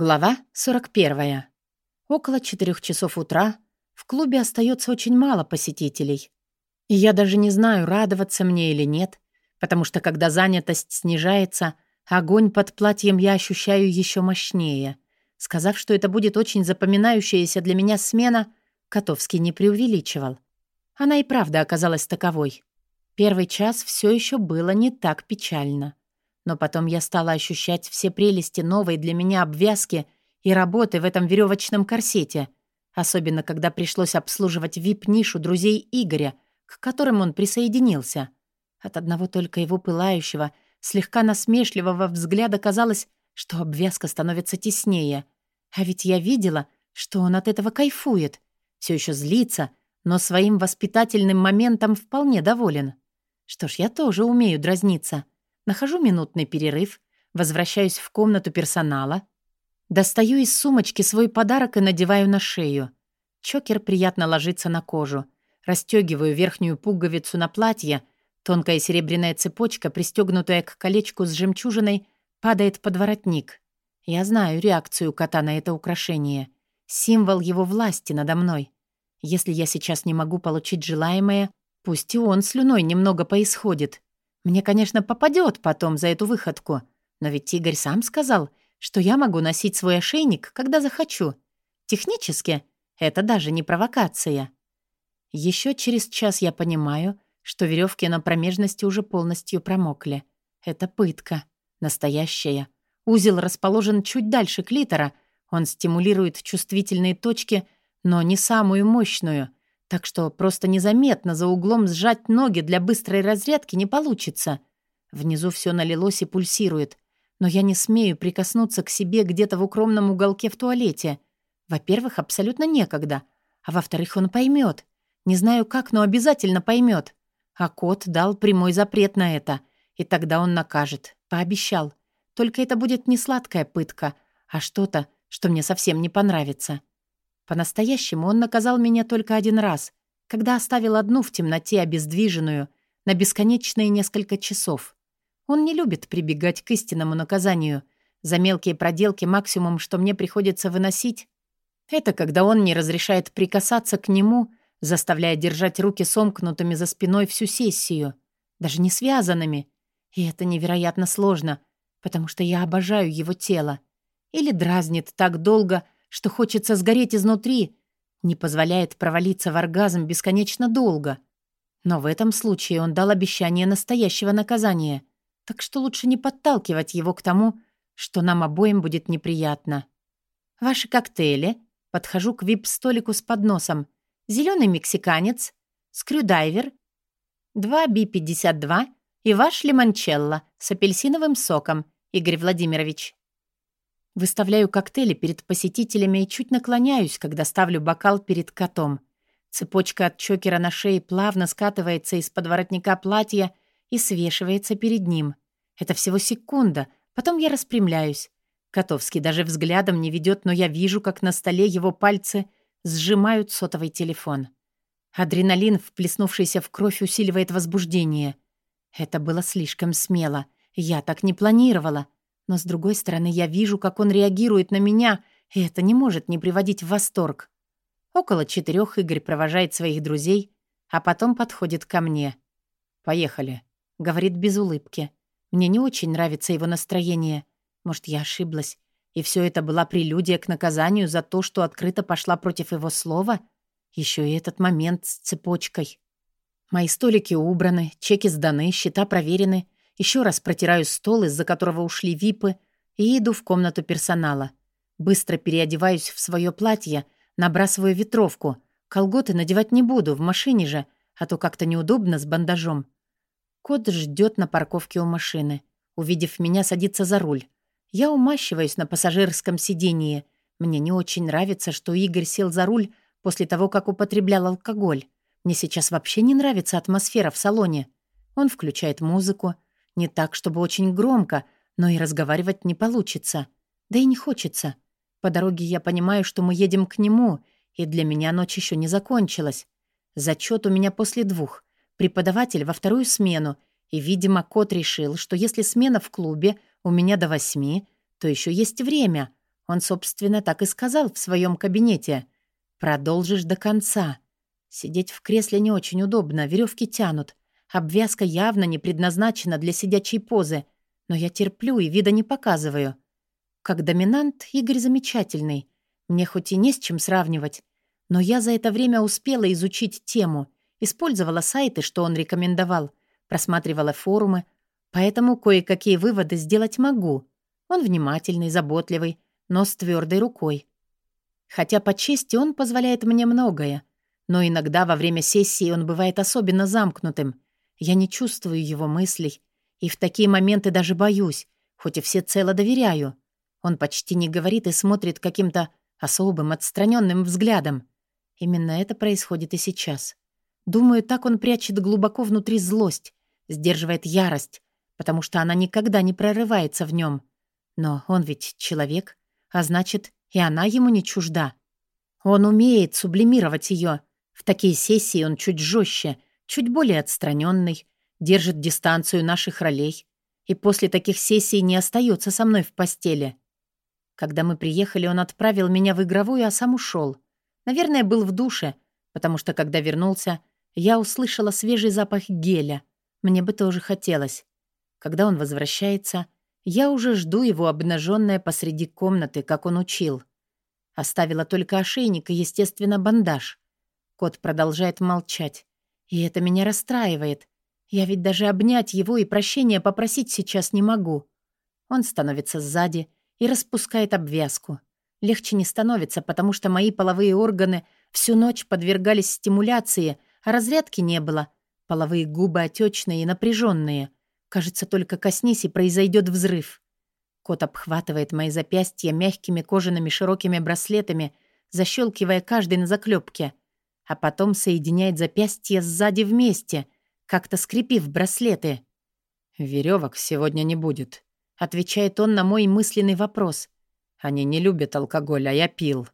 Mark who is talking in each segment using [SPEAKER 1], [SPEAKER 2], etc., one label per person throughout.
[SPEAKER 1] Глава 41. Около четырех часов утра в клубе остается очень мало посетителей. И я даже не знаю, радоваться мне или нет, потому что когда занятость снижается, огонь под платьем я ощущаю еще мощнее. Сказав, что это будет очень запоминающаяся для меня смена, Котовский не преувеличивал. Она и правда оказалась таковой. Первый час все еще было не так печально. Но потом я стала ощущать все прелести новой для меня обвязки и работы в этом веревочном корсете, особенно когда пришлось обслуживать вип-нишу друзей Игоря, к которым он присоединился. От одного только его пылающего, слегка насмешливого взгляда казалось, что обвязка становится теснее. А ведь я видела, что он от этого кайфует, все еще злится, но своим воспитательным моментом вполне доволен. Что ж, я тоже умею дразниться — Нахожу минутный перерыв, возвращаюсь в комнату персонала, достаю из сумочки свой подарок и надеваю на шею. Чокер приятно ложится на кожу. Расстегиваю верхнюю пуговицу на платье, тонкая серебряная цепочка, пристегнутая к колечку с жемчужиной, падает под воротник. Я знаю реакцию кота на это украшение. Символ его власти надо мной. Если я сейчас не могу получить желаемое, пусть и он слюной немного поисходит. Мне, конечно, попадет потом за эту выходку, но ведь Игорь сам сказал, что я могу носить свой ошейник, когда захочу. Технически это даже не провокация. Еще через час я понимаю, что веревки на промежности уже полностью промокли. Это пытка. Настоящая. Узел расположен чуть дальше клитора. Он стимулирует чувствительные точки, но не самую мощную — так что просто незаметно за углом сжать ноги для быстрой разрядки не получится. Внизу все налилось и пульсирует, но я не смею прикоснуться к себе где-то в укромном уголке в туалете. Во-первых, абсолютно некогда, а во-вторых, он поймет. Не знаю как, но обязательно поймет. А кот дал прямой запрет на это, и тогда он накажет. Пообещал. Только это будет не сладкая пытка, а что-то, что мне совсем не понравится. По-настоящему он наказал меня только один раз, когда оставил одну в темноте обездвиженную на бесконечные несколько часов. Он не любит прибегать к истинному наказанию. За мелкие проделки максимум, что мне приходится выносить, это когда он не разрешает прикасаться к нему, заставляя держать руки сомкнутыми за спиной всю сессию, даже не связанными. И это невероятно сложно, потому что я обожаю его тело. Или дразнит так долго, что хочется сгореть изнутри, не позволяет провалиться в оргазм бесконечно долго. Но в этом случае он дал обещание настоящего наказания, так что лучше не подталкивать его к тому, что нам обоим будет неприятно. Ваши коктейли. Подхожу к вип-столику с подносом. Зеленый мексиканец, скрюдайвер, 2 Би-52 и ваш лимончелло с апельсиновым соком, Игорь Владимирович. Выставляю коктейли перед посетителями и чуть наклоняюсь, когда ставлю бокал перед котом. Цепочка от чокера на шее плавно скатывается из-под воротника платья и свешивается перед ним. Это всего секунда, потом я распрямляюсь. Котовский даже взглядом не ведет, но я вижу, как на столе его пальцы сжимают сотовый телефон. Адреналин, вплеснувшийся в кровь, усиливает возбуждение. Это было слишком смело. Я так не планировала. Но, с другой стороны, я вижу, как он реагирует на меня, и это не может не приводить в восторг. Около четырех Игорь провожает своих друзей, а потом подходит ко мне. «Поехали», — говорит без улыбки. Мне не очень нравится его настроение. Может, я ошиблась, и все это была прелюдия к наказанию за то, что открыто пошла против его слова? Еще и этот момент с цепочкой. Мои столики убраны, чеки сданы, счета проверены — еще раз протираю стол, из-за которого ушли випы, и иду в комнату персонала. Быстро переодеваюсь в свое платье, набрасываю ветровку. Колготы надевать не буду, в машине же, а то как-то неудобно с бандажом. Кот ждет на парковке у машины. Увидев меня, садится за руль. Я умащиваюсь на пассажирском сидении. Мне не очень нравится, что Игорь сел за руль после того, как употреблял алкоголь. Мне сейчас вообще не нравится атмосфера в салоне. Он включает музыку, не так, чтобы очень громко, но и разговаривать не получится. Да и не хочется. По дороге я понимаю, что мы едем к нему, и для меня ночь еще не закончилась. Зачет у меня после двух. Преподаватель во вторую смену, и, видимо, кот решил, что если смена в клубе у меня до восьми, то еще есть время. Он, собственно, так и сказал в своем кабинете. «Продолжишь до конца». Сидеть в кресле не очень удобно, веревки тянут. Обвязка явно не предназначена для сидячей позы, но я терплю и вида не показываю. Как доминант Игорь замечательный. Мне хоть и не с чем сравнивать, но я за это время успела изучить тему, использовала сайты, что он рекомендовал, просматривала форумы, поэтому кое-какие выводы сделать могу. Он внимательный, заботливый, но с твердой рукой. Хотя по чести он позволяет мне многое, но иногда во время сессии он бывает особенно замкнутым. Я не чувствую его мыслей, и в такие моменты даже боюсь, хоть и всецело доверяю. Он почти не говорит и смотрит каким-то особым, отстраненным взглядом. Именно это происходит и сейчас. Думаю, так он прячет глубоко внутри злость, сдерживает ярость, потому что она никогда не прорывается в нем. Но он ведь человек, а значит, и она ему не чужда. Он умеет сублимировать ее. В такие сессии он чуть жестче, чуть более отстраненный, держит дистанцию наших ролей и после таких сессий не остается со мной в постели. Когда мы приехали, он отправил меня в игровую, а сам ушел. Наверное, был в душе, потому что, когда вернулся, я услышала свежий запах геля. Мне бы тоже хотелось. Когда он возвращается, я уже жду его обнаженная посреди комнаты, как он учил. Оставила только ошейник и, естественно, бандаж. Кот продолжает молчать. И это меня расстраивает. Я ведь даже обнять его и прощения попросить сейчас не могу. Он становится сзади и распускает обвязку. Легче не становится, потому что мои половые органы всю ночь подвергались стимуляции, а разрядки не было. Половые губы отечные и напряженные. Кажется, только коснись и произойдет взрыв. Кот обхватывает мои запястья мягкими кожаными широкими браслетами, защелкивая каждый на заклепке, а потом соединяет запястья сзади вместе, как-то скрепив браслеты. Веревок сегодня не будет», — отвечает он на мой мысленный вопрос. Они не любят алкоголь, а я пил.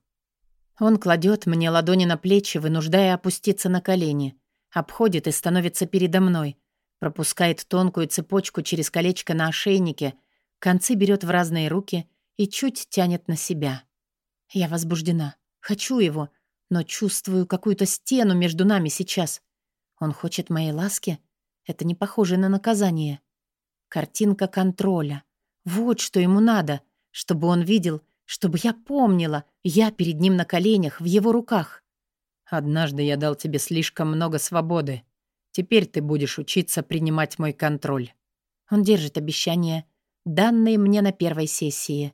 [SPEAKER 1] Он кладет мне ладони на плечи, вынуждая опуститься на колени. Обходит и становится передо мной. Пропускает тонкую цепочку через колечко на ошейнике, концы берет в разные руки и чуть тянет на себя. Я возбуждена. Хочу его, но чувствую какую-то стену между нами сейчас. Он хочет моей ласки? Это не похоже на наказание. Картинка контроля. Вот что ему надо — чтобы он видел, чтобы я помнила, я перед ним на коленях, в его руках. Однажды я дал тебе слишком много свободы. Теперь ты будешь учиться принимать мой контроль. Он держит обещания, данные мне на первой сессии.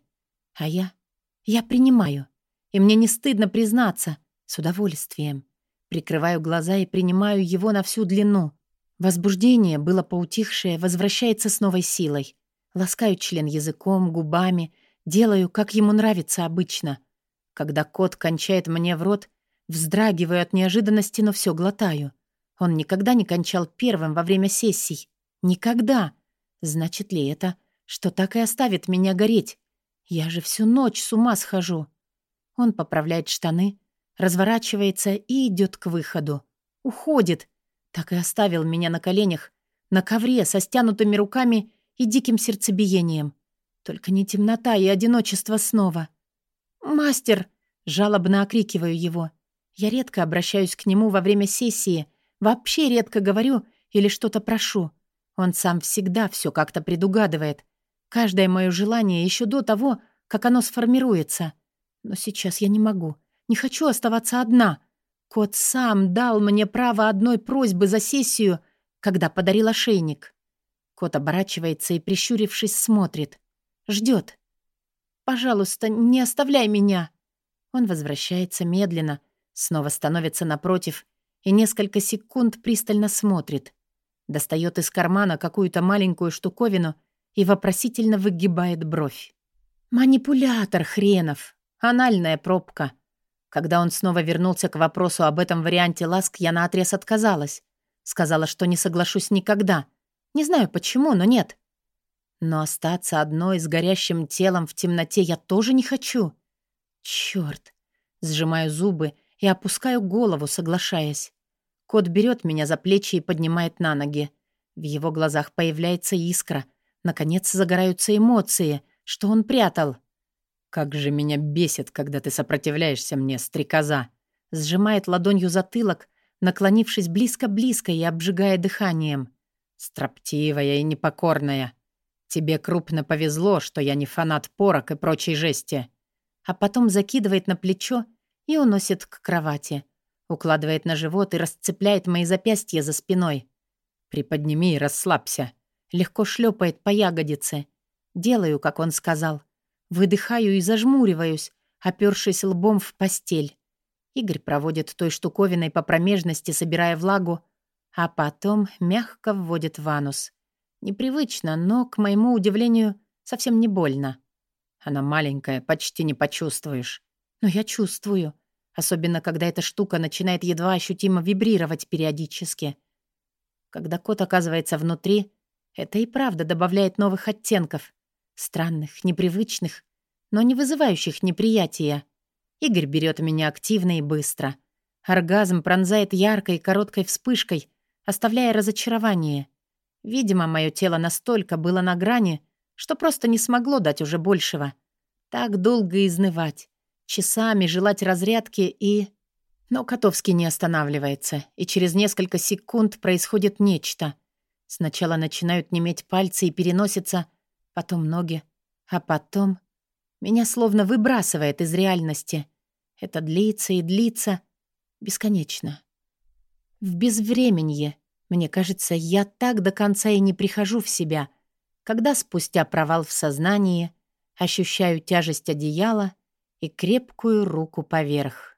[SPEAKER 1] А я? Я принимаю. И мне не стыдно признаться. С удовольствием. Прикрываю глаза и принимаю его на всю длину. Возбуждение, было поутихшее, возвращается с новой силой. Ласкаю член языком, губами, Делаю, как ему нравится обычно. Когда кот кончает мне в рот, вздрагиваю от неожиданности, но все глотаю. Он никогда не кончал первым во время сессий. Никогда. Значит ли это, что так и оставит меня гореть? Я же всю ночь с ума схожу. Он поправляет штаны, разворачивается и идет к выходу. Уходит. Так и оставил меня на коленях, на ковре со стянутыми руками и диким сердцебиением. Только не темнота и одиночество снова. «Мастер!» — жалобно окрикиваю его. Я редко обращаюсь к нему во время сессии, вообще редко говорю или что-то прошу. Он сам всегда все как-то предугадывает. Каждое мое желание еще до того, как оно сформируется. Но сейчас я не могу. Не хочу оставаться одна. Кот сам дал мне право одной просьбы за сессию, когда подарил ошейник. Кот оборачивается и, прищурившись, смотрит. Ждет. «Пожалуйста, не оставляй меня!» Он возвращается медленно, снова становится напротив и несколько секунд пристально смотрит. Достает из кармана какую-то маленькую штуковину и вопросительно выгибает бровь. «Манипулятор хренов! Анальная пробка!» Когда он снова вернулся к вопросу об этом варианте ласк, я наотрез отказалась. Сказала, что не соглашусь никогда. Не знаю почему, но нет. Но остаться одной с горящим телом в темноте я тоже не хочу. Чёрт! Сжимаю зубы и опускаю голову, соглашаясь. Кот берет меня за плечи и поднимает на ноги. В его глазах появляется искра. Наконец загораются эмоции, что он прятал. Как же меня бесит, когда ты сопротивляешься мне, стрекоза. Сжимает ладонью затылок, наклонившись близко-близко и обжигая дыханием. Строптивая и непокорная. Тебе крупно повезло, что я не фанат порок и прочей жести. А потом закидывает на плечо и уносит к кровати. Укладывает на живот и расцепляет мои запястья за спиной. Приподними и расслабься. Легко шлепает по ягодице. Делаю, как он сказал. Выдыхаю и зажмуриваюсь, опёршись лбом в постель. Игорь проводит той штуковиной по промежности, собирая влагу, а потом мягко вводит в анус. Непривычно, но, к моему удивлению, совсем не больно. Она маленькая, почти не почувствуешь. Но я чувствую, особенно когда эта штука начинает едва ощутимо вибрировать периодически. Когда кот оказывается внутри, это и правда добавляет новых оттенков. Странных, непривычных, но не вызывающих неприятия. Игорь берет меня активно и быстро. Оргазм пронзает яркой короткой вспышкой, оставляя разочарование. Видимо, мое тело настолько было на грани, что просто не смогло дать уже большего. Так долго изнывать, часами желать разрядки и... Но Котовский не останавливается, и через несколько секунд происходит нечто. Сначала начинают неметь пальцы и переносятся потом ноги, а потом... Меня словно выбрасывает из реальности. Это длится и длится бесконечно. В безвременье. Мне кажется, я так до конца и не прихожу в себя, когда спустя провал в сознании ощущаю тяжесть одеяла и крепкую руку поверх.